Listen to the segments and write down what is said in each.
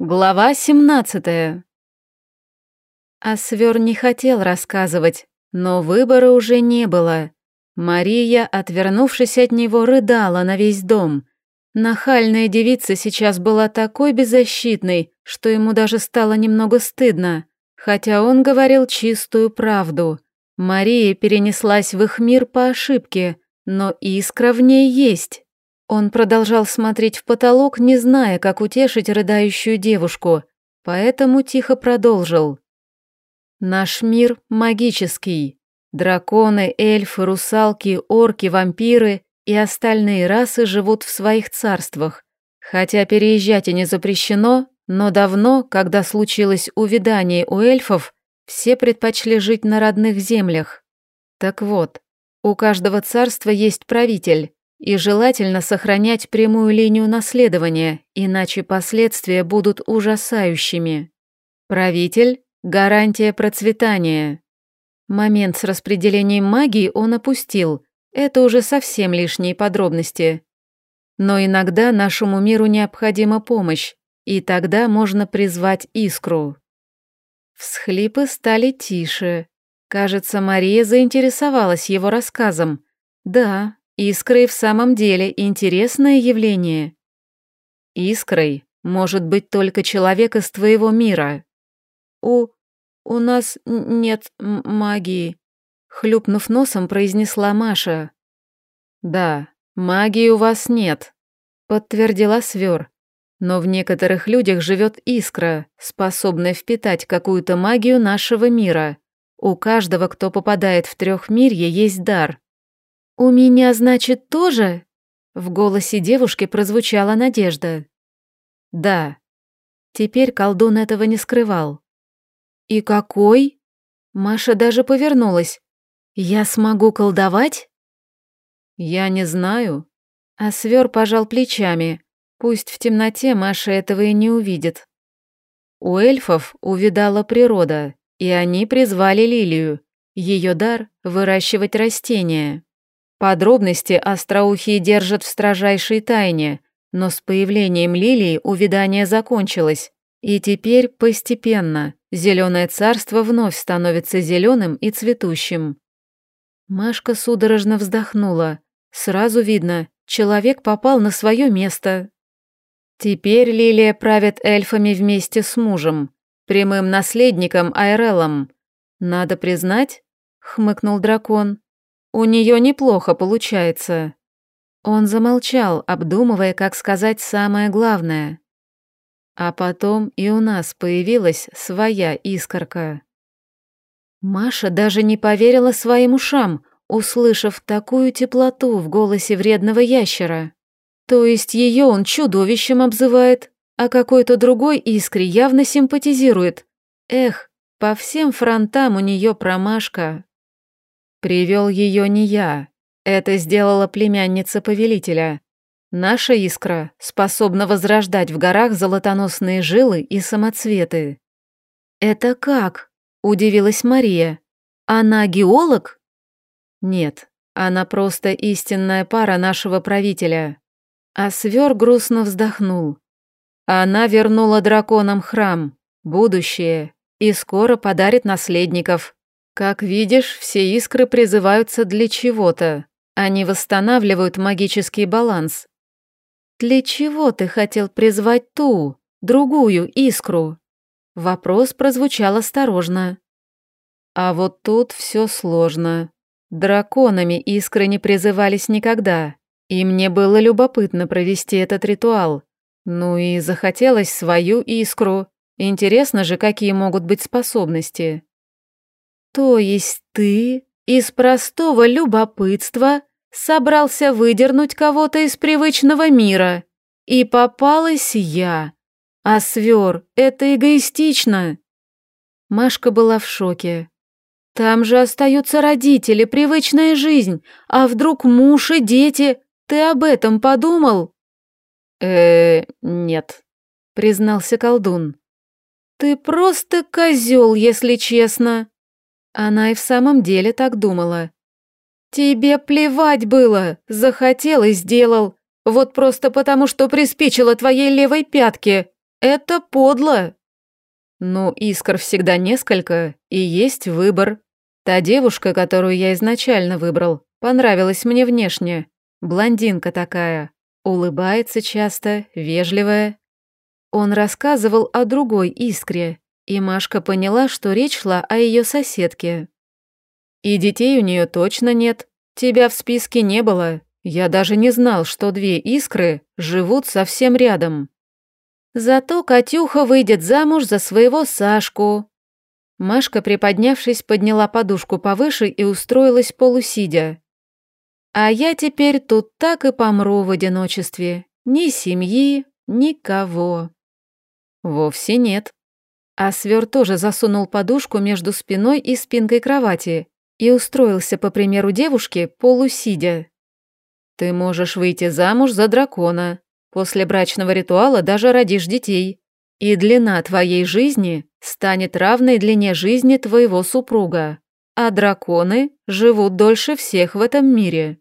Глава 17 Асвер не хотел рассказывать, но выбора уже не было. Мария, отвернувшись от него, рыдала на весь дом. Нахальная девица сейчас была такой беззащитной, что ему даже стало немного стыдно, хотя он говорил чистую правду. Мария перенеслась в их мир по ошибке, но искра в ней есть. Он продолжал смотреть в потолок, не зная, как утешить рыдающую девушку, поэтому тихо продолжил. «Наш мир магический. Драконы, эльфы, русалки, орки, вампиры и остальные расы живут в своих царствах. Хотя переезжать и не запрещено, но давно, когда случилось увядание у эльфов, все предпочли жить на родных землях. Так вот, у каждого царства есть правитель, и желательно сохранять прямую линию наследования, иначе последствия будут ужасающими. Правитель – гарантия процветания. Момент с распределением магии он опустил, это уже совсем лишние подробности. Но иногда нашему миру необходима помощь, и тогда можно призвать искру. Всхлипы стали тише. Кажется, Мария заинтересовалась его рассказом. Да, Искры в самом деле интересное явление. Искрой может быть только человек из твоего мира. У... у нас нет магии, хлюпнув носом, произнесла Маша. Да, магии у вас нет, подтвердила Свер. Но в некоторых людях живет искра, способная впитать какую-то магию нашего мира. У каждого, кто попадает в трехмирье, есть дар. «У меня, значит, тоже?» В голосе девушки прозвучала надежда. «Да». Теперь колдун этого не скрывал. «И какой?» Маша даже повернулась. «Я смогу колдовать?» «Я не знаю». А свер пожал плечами. Пусть в темноте Маша этого и не увидит. У эльфов увидала природа, и они призвали лилию. Ее дар — выращивать растения. Подробности остроухие держат в строжайшей тайне, но с появлением лилии увядание закончилось, и теперь постепенно зеленое царство вновь становится зеленым и цветущим. Машка судорожно вздохнула. Сразу видно, человек попал на свое место. Теперь Лилия правит эльфами вместе с мужем, прямым наследником Айрелом. Надо признать, хмыкнул дракон, у нее неплохо получается». Он замолчал, обдумывая, как сказать самое главное. А потом и у нас появилась своя искорка. Маша даже не поверила своим ушам, услышав такую теплоту в голосе вредного ящера. То есть ее он чудовищем обзывает, а какой-то другой искре явно симпатизирует. Эх, по всем фронтам у нее промашка. Привел ее не я. Это сделала племянница повелителя. Наша искра способна возрождать в горах золотоносные жилы и самоцветы. «Это как?» – удивилась Мария. «Она геолог?» «Нет, она просто истинная пара нашего правителя». А свер грустно вздохнул. Она вернула драконам храм, будущее, и скоро подарит наследников. Как видишь, все искры призываются для чего-то. Они восстанавливают магический баланс. Для чего ты хотел призвать ту, другую искру? Вопрос прозвучал осторожно. А вот тут все сложно. Драконами искры не призывались никогда, и мне было любопытно провести этот ритуал. Ну и захотелось свою искру. Интересно же, какие могут быть способности. То есть ты из простого любопытства собрался выдернуть кого-то из привычного мира, и попалась я. А свер — это эгоистично. Машка была в шоке. Там же остаются родители, привычная жизнь, а вдруг муж и дети. Ты об этом подумал? э нет, признался колдун. Ты просто козел, если честно. Она и в самом деле так думала. «Тебе плевать было, захотел и сделал. Вот просто потому, что приспичило твоей левой пятке. Это подло. Ну, искр всегда несколько, и есть выбор. Та девушка, которую я изначально выбрал, понравилась мне внешне. Блондинка такая, улыбается часто, вежливая. Он рассказывал о другой искре, и Машка поняла, что речь шла о ее соседке. И детей у нее точно нет. Тебя в списке не было. Я даже не знал, что две искры живут совсем рядом. Зато Катюха выйдет замуж за своего Сашку. Машка, приподнявшись, подняла подушку повыше и устроилась полусидя. А я теперь тут так и помру в одиночестве. Ни семьи, никого. Вовсе нет. А свер тоже засунул подушку между спиной и спинкой кровати и устроился, по примеру девушки, полусидя. «Ты можешь выйти замуж за дракона. После брачного ритуала даже родишь детей. И длина твоей жизни станет равной длине жизни твоего супруга. А драконы живут дольше всех в этом мире».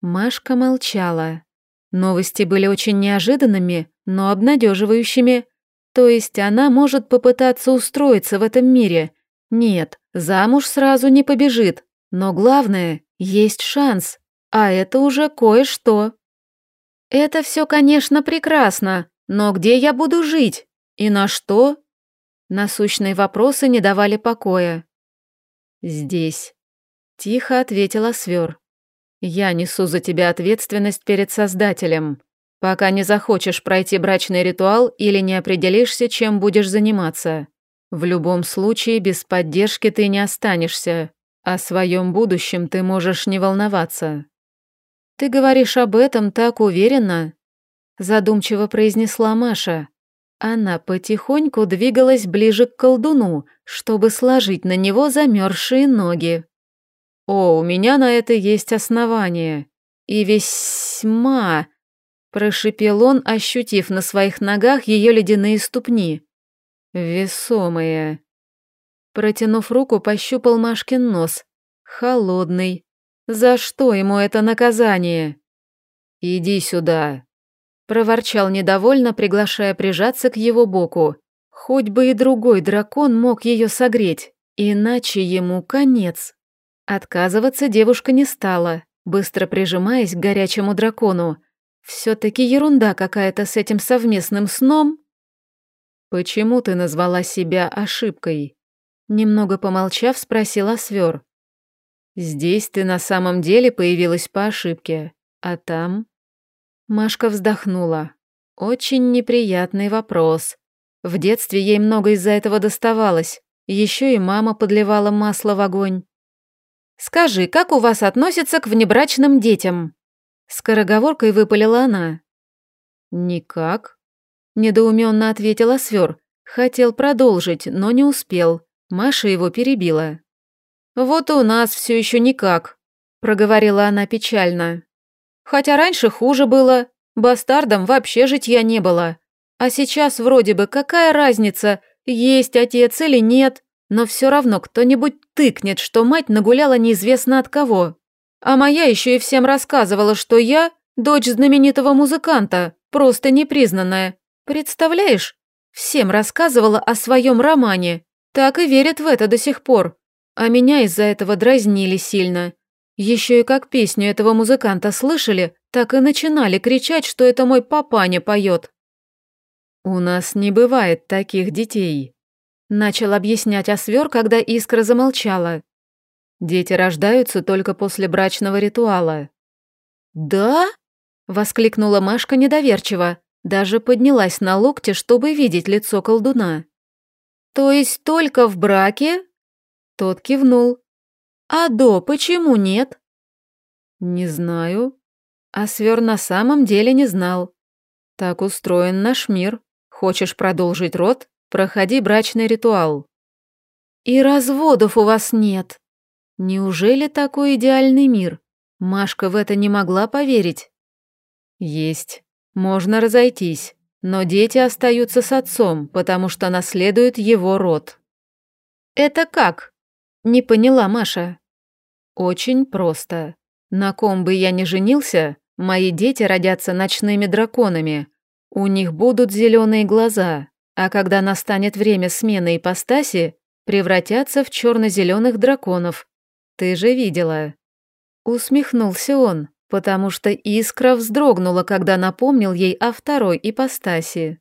Машка молчала. Новости были очень неожиданными, но обнадеживающими. То есть она может попытаться устроиться в этом мире – нет, замуж сразу не побежит, но главное, есть шанс, а это уже кое-что. Это все, конечно, прекрасно, но где я буду жить? И на что? Насущные вопросы не давали покоя. «Здесь», — тихо ответила Свер. «Я несу за тебя ответственность перед Создателем, пока не захочешь пройти брачный ритуал или не определишься, чем будешь заниматься. В любом случае, без поддержки ты не останешься. О своем будущем ты можешь не волноваться. Ты говоришь об этом так уверенно, задумчиво произнесла Маша. Она потихоньку двигалась ближе к колдуну, чтобы сложить на него замерзшие ноги. О, у меня на это есть основание. И весьма... Прошипел он, ощутив на своих ногах ее ледяные ступни. Весомые. Протянув руку, пощупал Машкин нос. Холодный. За что ему это наказание? «Иди сюда», — проворчал недовольно, приглашая прижаться к его боку. Хоть бы и другой дракон мог ее согреть, иначе ему конец. Отказываться девушка не стала, быстро прижимаясь к горячему дракону. Все-таки ерунда какая-то с этим совместным сном «Почему ты назвала себя ошибкой?» Немного помолчав, спросила Свер. «Здесь ты на самом деле появилась по ошибке, а там...» Машка вздохнула. «Очень неприятный вопрос. В детстве ей много из-за этого доставалось. Еще и мама подливала масло в огонь. «Скажи, как у вас относятся к внебрачным детям?» Скороговоркой выпалила она. «Никак», Недоуменно ответила Свер. Хотел продолжить, но не успел. Маша его перебила. «Вот у нас все еще никак», — проговорила она печально. «Хотя раньше хуже было. Бастардам вообще житья не было. А сейчас вроде бы какая разница, есть отец или нет, но все равно кто-нибудь тыкнет, что мать нагуляла неизвестно от кого. А моя еще и всем рассказывала, что я дочь знаменитого музыканта, просто непризнанная, Представляешь, всем рассказывала о своем романе, так и верят в это до сих пор. А меня из-за этого дразнили сильно. Еще и как песню этого музыканта слышали, так и начинали кричать, что это мой папаня поет. «У нас не бывает таких детей», — начал объяснять Освер, когда Искра замолчала. «Дети рождаются только после брачного ритуала». «Да?» — воскликнула Машка недоверчиво. Даже поднялась на локте, чтобы видеть лицо колдуна. «То есть только в браке?» Тот кивнул. «А до почему нет?» «Не знаю». А Свер на самом деле не знал. «Так устроен наш мир. Хочешь продолжить род? Проходи брачный ритуал». «И разводов у вас нет?» Неужели такой идеальный мир? Машка в это не могла поверить. Есть. Можно разойтись, но дети остаются с отцом, потому что наследуют его род. Это как? Не поняла Маша. Очень просто. На ком бы я ни женился, мои дети родятся ночными драконами. У них будут зеленые глаза, а когда настанет время смены ипостаси, превратятся в черно-зеленых драконов. Ты же видела. Усмехнулся он, потому что искра вздрогнула, когда напомнил ей о второй ипостаси.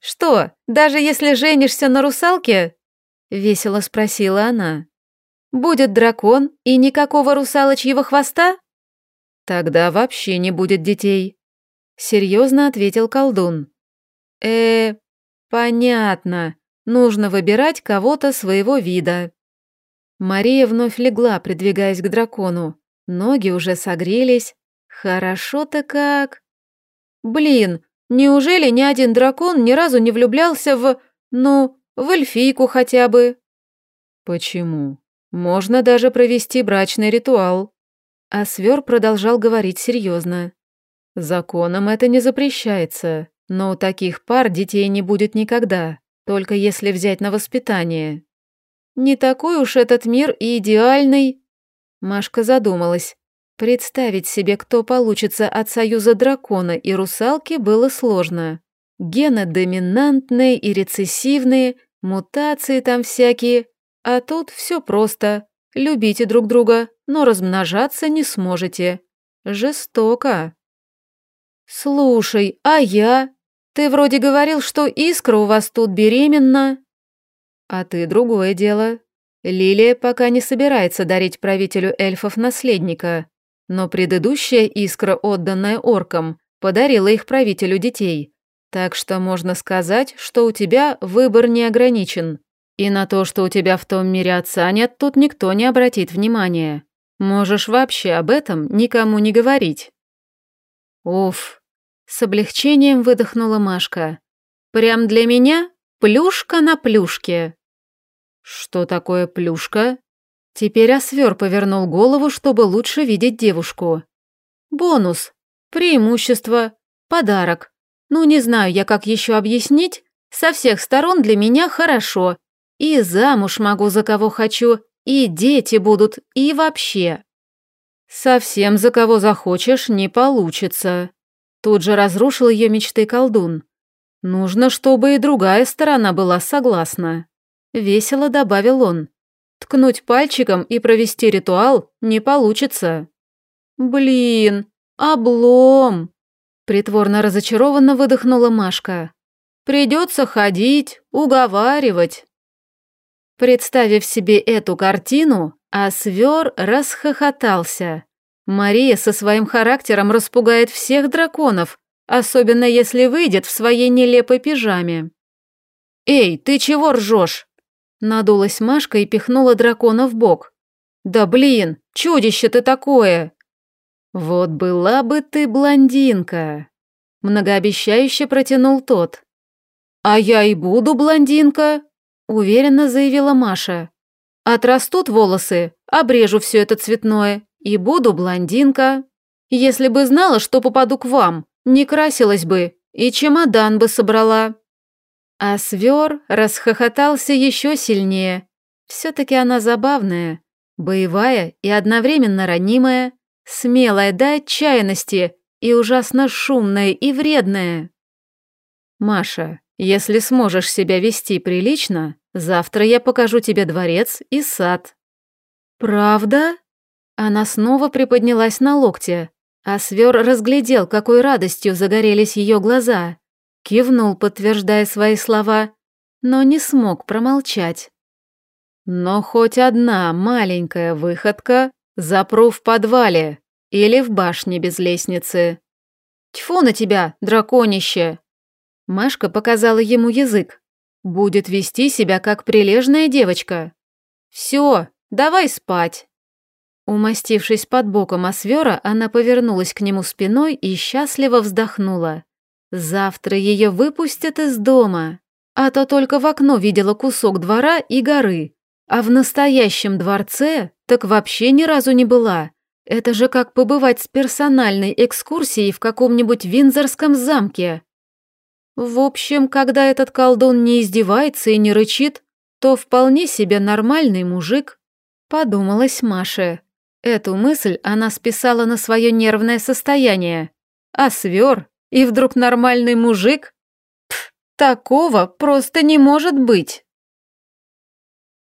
«Что, даже если женишься на русалке?» — весело спросила она. «Будет дракон и никакого русалочьего хвоста?» «Тогда вообще не будет детей», — серьезно ответил колдун. э понятно. Нужно выбирать кого-то своего вида». Мария вновь легла, придвигаясь к дракону. Ноги уже согрелись. Хорошо-то как. Блин, неужели ни один дракон ни разу не влюблялся в... ну, в эльфийку хотя бы? Почему? Можно даже провести брачный ритуал. А Свер продолжал говорить серьезно. Законом это не запрещается, но у таких пар детей не будет никогда, только если взять на воспитание. Не такой уж этот мир и идеальный. Машка задумалась. Представить себе, кто получится от союза дракона и русалки, было сложно. Гены доминантные и рецессивные, мутации там всякие. А тут все просто. Любите друг друга, но размножаться не сможете. Жестоко. «Слушай, а я? Ты вроде говорил, что Искра у вас тут беременна?» А ты другое дело. Лилия пока не собирается дарить правителю эльфов наследника, но предыдущая искра, отданная оркам, подарила их правителю детей. Так что можно сказать, что у тебя выбор не ограничен. И на то, что у тебя в том мире отца нет, тут никто не обратит внимания. Можешь вообще об этом никому не говорить. Уф, с облегчением выдохнула Машка. Прям для меня Плюшка на плюшке. Что такое плюшка? Теперь Освер повернул голову, чтобы лучше видеть девушку. Бонус, преимущество, подарок. Ну, не знаю я, как еще объяснить. Со всех сторон для меня хорошо. И замуж могу за кого хочу, и дети будут, и вообще. Совсем за кого захочешь не получится. Тут же разрушил ее мечты колдун. Нужно, чтобы и другая сторона была согласна. Весело добавил он. Ткнуть пальчиком и провести ритуал не получится. Блин, облом. Притворно разочарованно выдохнула Машка. Придется ходить, уговаривать. Представив себе эту картину, Асвер расхохотался. Мария со своим характером распугает всех драконов, Особенно если выйдет в своей нелепой пижаме. «Эй, ты чего ржешь?» Надулась Машка и пихнула дракона в бок. «Да блин, чудище ты такое!» «Вот была бы ты блондинка!» Многообещающе протянул тот. «А я и буду блондинка!» Уверенно заявила Маша. «Отрастут волосы, обрежу все это цветное и буду блондинка. Если бы знала, что попаду к вам, не красилась бы и чемодан бы собрала. А свер расхохотался еще сильнее. Все-таки она забавная, боевая и одновременно ранимая, смелая до отчаянности и ужасно шумная и вредная. «Маша, если сможешь себя вести прилично, завтра я покажу тебе дворец и сад». «Правда?» Она снова приподнялась на локте, а свер разглядел, какой радостью загорелись ее глаза. Кивнул, подтверждая свои слова, но не смог промолчать. Но хоть одна маленькая выходка запру в подвале или в башне без лестницы. Тьфу на тебя, драконище! Машка показала ему язык. Будет вести себя как прилежная девочка. Все, давай спать. Умастившись под боком Освера, она повернулась к нему спиной и счастливо вздохнула. Завтра ее выпустят из дома. А то только в окно видела кусок двора и горы. А в настоящем дворце так вообще ни разу не была. Это же как побывать с персональной экскурсией в каком-нибудь Винзорском замке. В общем, когда этот колдун не издевается и не рычит, то вполне себе нормальный мужик, подумалась Маша. Эту мысль она списала на свое нервное состояние, а свер и вдруг нормальный мужик? Пф, такого просто не может быть.